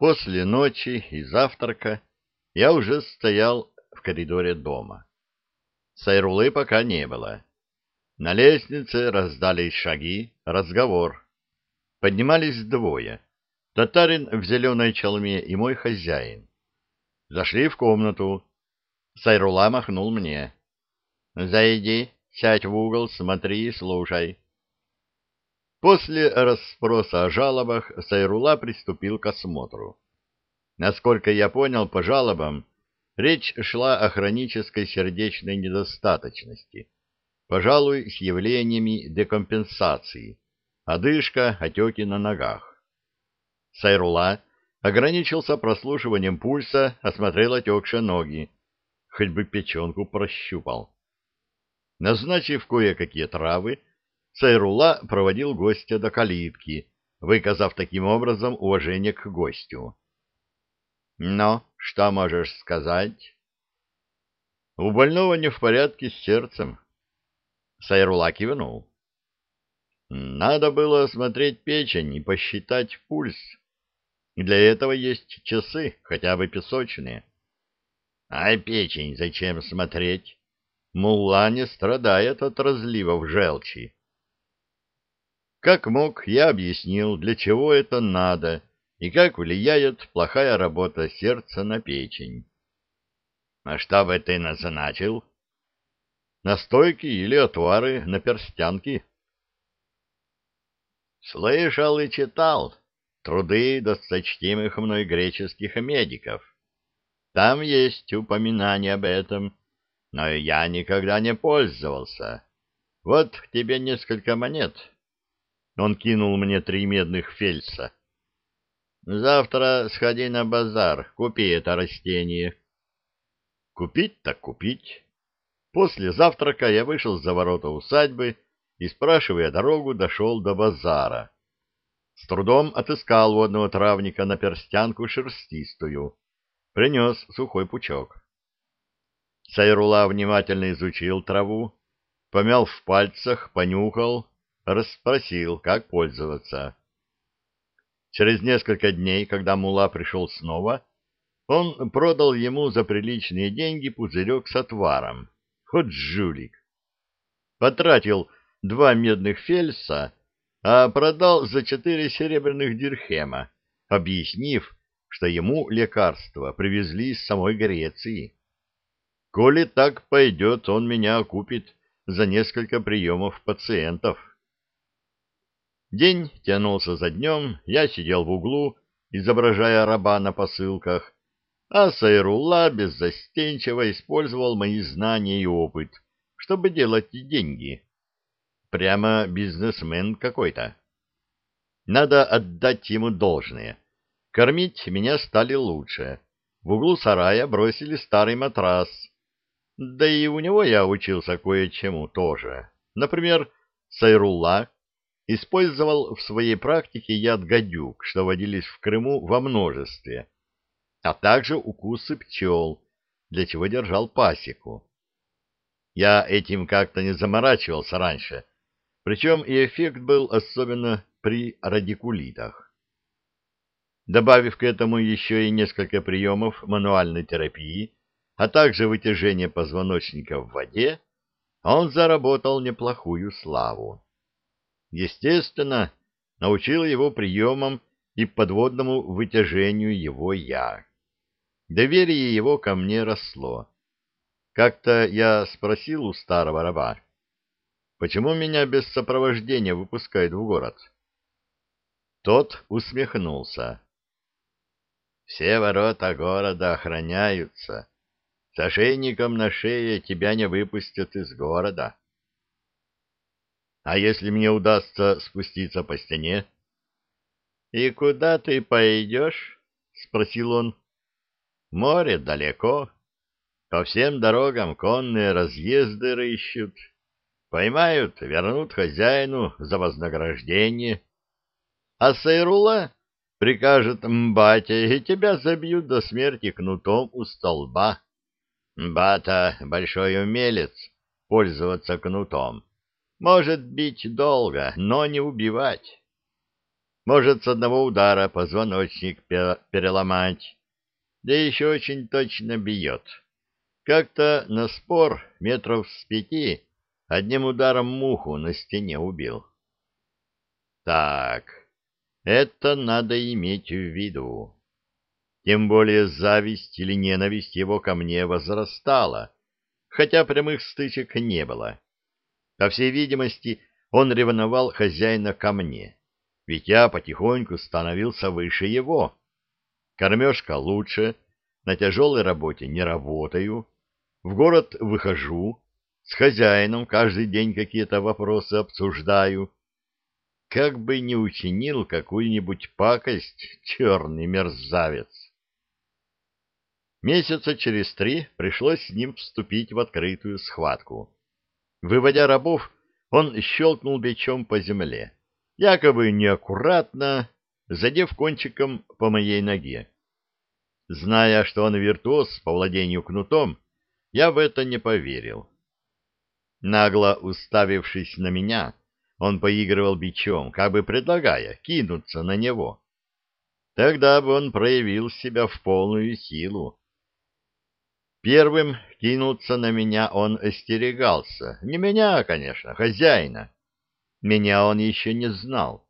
После ночи и завтрака я уже стоял в коридоре дома. Сайрулы пока не было. На лестнице раздались шаги, разговор. Поднимались двое. Татарин в зеленой челме и мой хозяин. Зашли в комнату. Сайрула махнул мне. «Зайди, сядь в угол, смотри и слушай». После расспроса о жалобах Сайрула приступил к осмотру. Насколько я понял по жалобам, речь шла о хронической сердечной недостаточности, пожалуй, с явлениями декомпенсации, одышка, отеки на ногах. Сайрула ограничился прослушиванием пульса, осмотрел отекшие ноги, хоть бы печенку прощупал. Назначив кое-какие травы, Сайрула проводил гостя до калитки, выказав таким образом уважение к гостю. «Но что можешь сказать?» «У больного не в порядке с сердцем». Сайрула кивнул. «Надо было осмотреть печень и посчитать пульс. Для этого есть часы, хотя бы песочные». «А печень зачем смотреть?» Мулла не страдает от разливов желчи. Как мог, я объяснил, для чего это надо и как влияет плохая работа сердца на печень. — А что бы ты назначил? — Настойки или отвары на перстянки. — Слышал и читал труды досточтимых мной греческих медиков. Там есть упоминание об этом, но я никогда не пользовался. Вот тебе несколько монет. Он кинул мне три медных фельдса. Завтра сходи на базар, купи это растение. Купить так купить. После завтрака я вышел за ворота усадьбы и, спрашивая дорогу, дошел до базара. С трудом отыскал водного травника на перстянку шерстистую. Принес сухой пучок. Сайрула внимательно изучил траву, помял в пальцах, понюхал, расспросил, как пользоваться. Через несколько дней, когда Мула пришел снова, он продал ему за приличные деньги пузырек с отваром. Вот жулик! Потратил два медных фельса, а продал за четыре серебряных дирхема, объяснив, что ему лекарства привезли из самой Греции. Коли так пойдет, он меня окупит за несколько приемов пациентов. День тянулся за днем, я сидел в углу, изображая раба на посылках, а Сайрулла беззастенчиво использовал мои знания и опыт, чтобы делать деньги. Прямо бизнесмен какой-то. Надо отдать ему должное. Кормить меня стали лучше. В углу сарая бросили старый матрас. Да и у него я учился кое-чему тоже. Например, Сайрулла использовал в своей практике яд гадюк, что водились в Крыму во множестве, а также укусы пчел, для чего держал пасеку. Я этим как-то не заморачивался раньше, причем и эффект был особенно при радикулитах. Добавив к этому еще и несколько приемов мануальной терапии, а также вытяжение позвоночника в воде, он заработал неплохую славу. Естественно, научил его приемам и подводному вытяжению его «я». Доверие его ко мне росло. Как-то я спросил у старого раба, почему меня без сопровождения выпускают в город? Тот усмехнулся. Все ворота города охраняются. С ошейником на шее тебя не выпустят из города. А если мне удастся спуститься по стене? — И куда ты пойдешь? — спросил он. — Море далеко. По всем дорогам конные разъезды рыщут. Поймают, вернут хозяину за вознаграждение. А Сайрула прикажет Мбате, и тебя забьют до смерти кнутом у столба. Мбата — большой умелец пользоваться кнутом может бить долго, но не убивать. Может с одного удара позвоночник переломать. Да еще очень точно бьет. Как-то на спор метров с пяти одним ударом муху на стене убил. Так, это надо иметь в виду. Тем более зависть или ненависть его ко мне возрастала, хотя прямых стычек не было. По всей видимости, он ревновал хозяина ко мне, ведь я потихоньку становился выше его. Кормежка лучше, на тяжелой работе не работаю, в город выхожу, с хозяином каждый день какие-то вопросы обсуждаю. Как бы не учинил какую-нибудь пакость черный мерзавец. Месяца через три пришлось с ним вступить в открытую схватку. Выводя рабов, он щелкнул бичом по земле, якобы неаккуратно, задев кончиком по моей ноге. Зная, что он виртуоз по владению кнутом, я в это не поверил. Нагло уставившись на меня, он поигрывал бичом, как бы предлагая кинуться на него. Тогда бы он проявил себя в полную силу. Первым кинуться на меня он остерегался. Не меня, конечно, хозяина. Меня он еще не знал.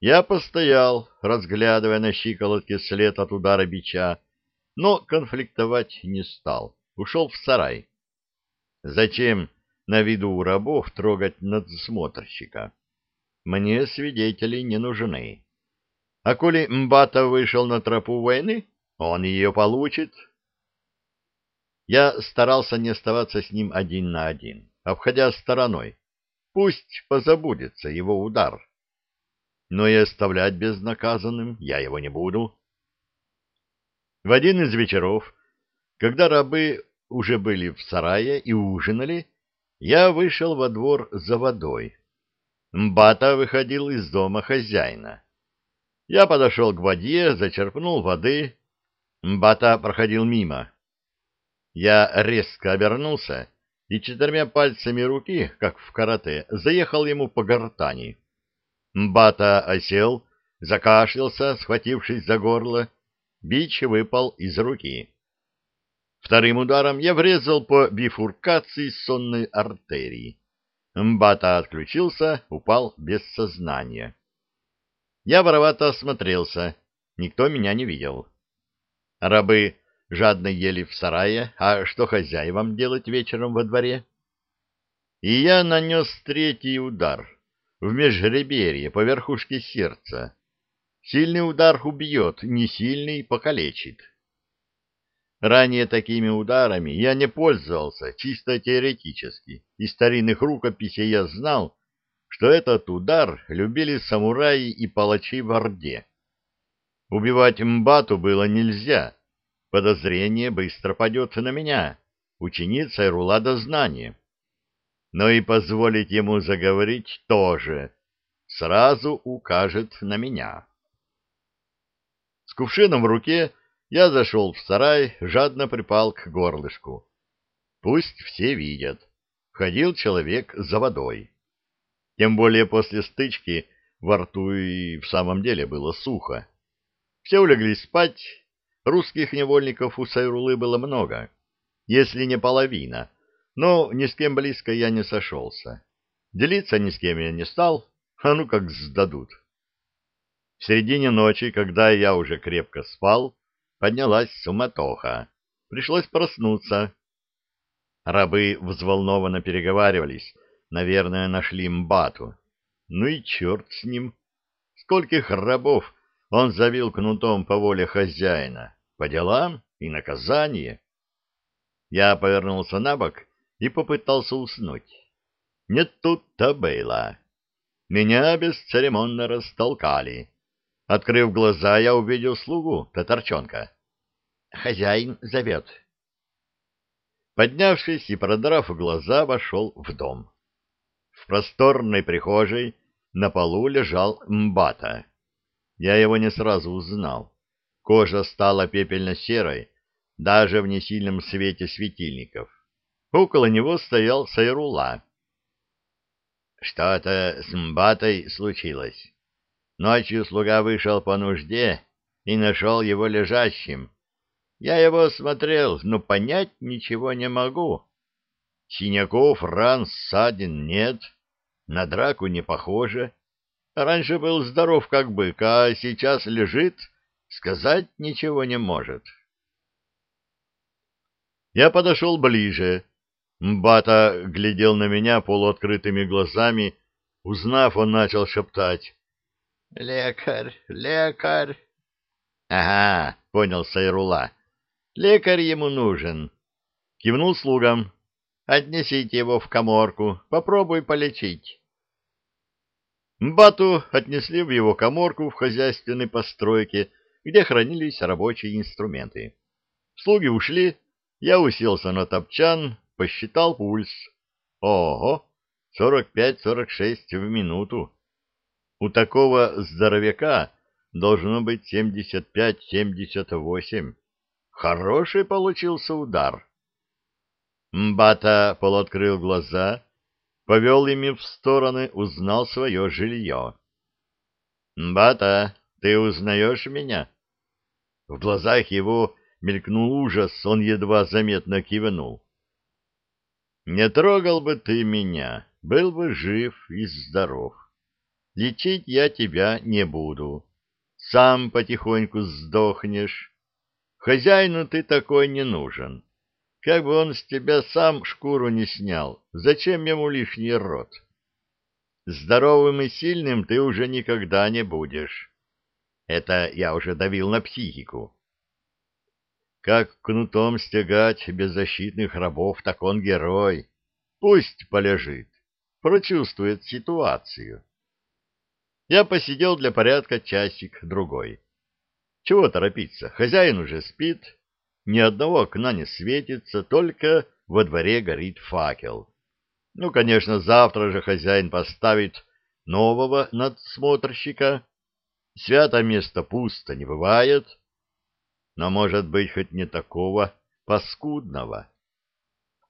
Я постоял, разглядывая на щиколотке след от удара бича, но конфликтовать не стал. Ушел в сарай. Зачем на виду у рабов трогать надсмотрщика? Мне свидетели не нужны. А коли Мбата вышел на тропу войны, он ее получит, я старался не оставаться с ним один на один, обходя стороной. Пусть позабудется его удар. Но и оставлять безнаказанным я его не буду. В один из вечеров, когда рабы уже были в сарае и ужинали, я вышел во двор за водой. Мбата выходил из дома хозяина. Я подошел к воде, зачерпнул воды. Мбата проходил мимо. Я резко обернулся и четырьмя пальцами руки, как в карате, заехал ему по гортани. Мбата осел, закашлялся, схватившись за горло. Бич выпал из руки. Вторым ударом я врезал по бифуркации сонной артерии. Мбата отключился, упал без сознания. Я воровато осмотрелся. Никто меня не видел. Рабы жадно ели в сарае, а что хозяевам делать вечером во дворе? И я нанес третий удар в межреберье по верхушке сердца. Сильный удар убьет, не сильный покалечит. Ранее такими ударами я не пользовался чисто теоретически. Из старинных рукописей я знал, что этот удар любили самураи и палачи в Орде. Убивать мбату было нельзя, подозрение быстро падет на меня, ученица Ирула знания. Но и позволить ему заговорить тоже сразу укажет на меня. С кувшином в руке я зашел в сарай, жадно припал к горлышку. Пусть все видят. Входил человек за водой. Тем более после стычки во рту и в самом деле было сухо. Все улеглись спать, Русских невольников у Сайрулы было много, если не половина, но ни с кем близко я не сошелся. Делиться ни с кем я не стал, а ну как сдадут. В середине ночи, когда я уже крепко спал, поднялась суматоха. Пришлось проснуться. Рабы взволнованно переговаривались, наверное, нашли мбату. Ну и черт с ним. Скольких рабов он завил кнутом по воле хозяина. По делам и наказание. Я повернулся на бок и попытался уснуть. Не тут-то было. Меня бесцеремонно растолкали. Открыв глаза, я увидел слугу, татарчонка. «Хозяин зовет». Поднявшись и продрав глаза, вошел в дом. В просторной прихожей на полу лежал мбата. Я его не сразу узнал. Кожа стала пепельно-серой, даже в несильном свете светильников. Около него стоял Сайрула. Что-то с Мбатой случилось. Ночью слуга вышел по нужде и нашел его лежащим. Я его смотрел, но понять ничего не могу. Синяков, ран, ссадин нет, на драку не похоже. Раньше был здоров как бык, а сейчас лежит, сказать ничего не может. Я подошел ближе. Мбата глядел на меня полуоткрытыми глазами. Узнав, он начал шептать. — Лекарь, лекарь. — Ага, — понял Сайрула. — Лекарь ему нужен. Кивнул слугам. — Отнесите его в коморку, попробуй полечить. Мбату отнесли в его коморку в хозяйственной постройке, где хранились рабочие инструменты. Слуги ушли, я уселся на топчан, посчитал пульс. Ого, сорок пять-сорок шесть в минуту. У такого здоровяка должно быть семьдесят пять-семьдесят восемь. Хороший получился удар. Мбата полуоткрыл глаза, повел ими в стороны, узнал свое жилье. — Мбата, ты узнаешь меня? В глазах его мелькнул ужас, он едва заметно кивнул. — Не трогал бы ты меня, был бы жив и здоров. Лечить я тебя не буду. Сам потихоньку сдохнешь. Хозяину ты такой не нужен. Как бы он с тебя сам шкуру не снял, зачем ему лишний рот? Здоровым и сильным ты уже никогда не будешь. Это я уже давил на психику. Как кнутом стягать беззащитных рабов, так он герой. Пусть полежит, прочувствует ситуацию. Я посидел для порядка часик-другой. Чего торопиться, хозяин уже спит, ни одного окна не светится, только во дворе горит факел. Ну, конечно, завтра же хозяин поставит нового надсмотрщика. Свято место пусто не бывает, но, может быть, хоть не такого паскудного.